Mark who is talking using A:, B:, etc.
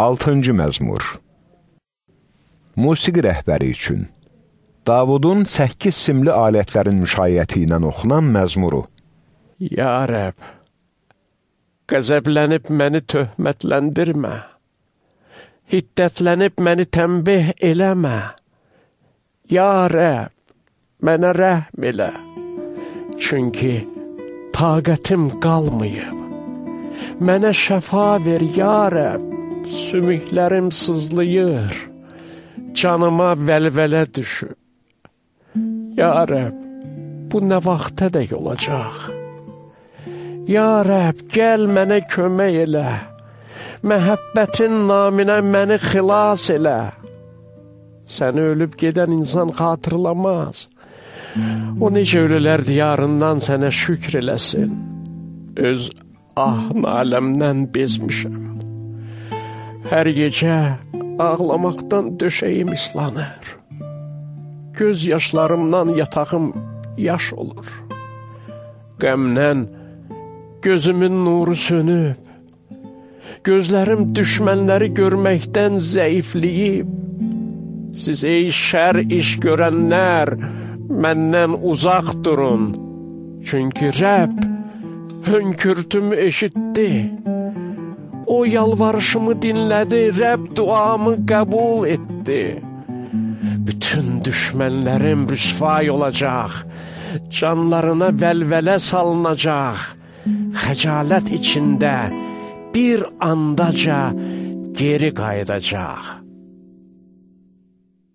A: Altıncı məzmur Musiqi rəhbəri üçün Davudun 8 simli alətlərin müşayiəti ilə oxunan məzmuru
B: Ya Rəb, qəzəblənib məni töhmətləndirmə. Hiddətlənib məni təmbih eləmə. Ya Rəb, mənə rəhm elə. Çünki taqətim qalmayıb. Mənə şəfa ver, ya Rəb, sümüklərim sızlayır, canıma vəlvələ düşüb. Ya Rəb, bu nə vaxtədək olacaq? Ya Rəb, gəl mənə kömək elə, məhəbbətin naminə məni xilas elə. Səni ölüb gedən insan xatırlamaz. O necə ölülər diyarından sənə şükr eləsin. Öz ah naləmdən bezmişəm. Hər gecə ağlamaqdan döşəyim islanır. Göz yaşlarımdan yatağım yaş olur. Qəmdən gözümün nuru sönüb. Gözlərim düşmənləri görməkdən zəifliyib. Siz ey şər iş görənlər, məndən uzaq durun. Çünki Rəbb hönkürtümü eşitdi. O yalvarışımı dinlədi, Rəbb duamı qəbul etdi. Bütün düşmənlərim rüsvay olacaq, canlarına vəlvələ salınacaq, xəcalət içində bir andaca geri qayıdacaq.